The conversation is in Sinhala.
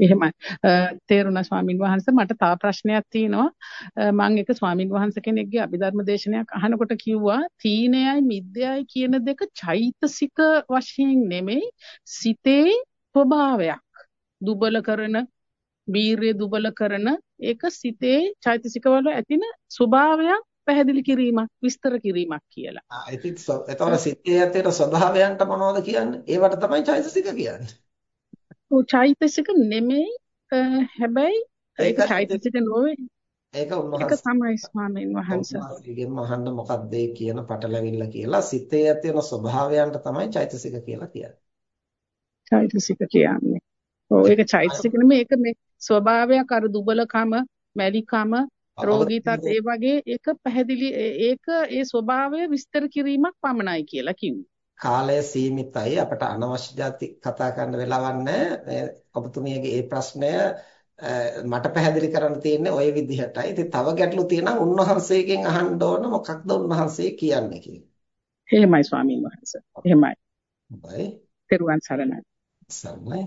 එහෙමයි. තේරුණා ස්වාමින් වහන්සේ මට තව ප්‍රශ්නයක් තියෙනවා. මම එක ස්වාමින් වහන්සේ කෙනෙක්ගේ අභිධර්ම දේශනයක් අහනකොට කිව්වා තීනයයි මිද්‍යයයි කියන දෙක චෛතසික වශයෙන් නෙමෙයි සිතේ ස්වභාවයක්. දුබල කරන, වීරිය දුබල කරන ඒක සිතේ චෛතසික වල ඇතින ස්වභාවයක් පැහැදිලි කිරීමක් විස්තර කිරීමක් කියලා. ආ ඉතින් එතකොට සිතේ ඇතේට ස්වභාවයන්ට මොනවද කියන්නේ? ඒවට තමයි චෛතසික කියන්නේ. ඔව් චෛතසික නෙමෙයි හැබැයි ඒක චෛතසික නොවේ. ඒක උන්වහන්සේ ඒක තමයි ස්වාමීන් වහන්සේ. උන්වහන්සේගෙන් අහන්න මොකක්ද කියන පටලැවිල්ල කියලා සිතේ ඇති වෙන ස්වභාවයන්ට තමයි චෛතසික කියලා කියන්නේ. චෛතසික කියන්නේ. ඔව් ඒක චෛතසික නෙමෙයි ඒක මේ ස්වභාවයක් අර දුබලකම, මැලිකම, රෝගීතත් ඒ වගේ ඒක පැහැදිලි ඒක ඒ ස්වභාවය විස්තර කිරීමක් පමණයි කියලා කිව්වා. කාලය සීමිතයි. අපට අනවශ්‍ය જાති කතා කරන්න වෙලාවක් නැහැ. ඔබතුමියගේ මේ ප්‍රශ්නය මට පැහැදිලි කරන්න තියෙන්නේ ওই විදිහටයි. ඉතින් තව ගැටලු තියෙනවා උන්වහන්සේගෙන් අහන්න ඕන මොකක්ද උන්වහන්සේ කියන්නේ කියලා. එහෙමයි ස්වාමීන් වහන්සේ. එහෙමයි. හොඳයි. සරණයි. සරණයි.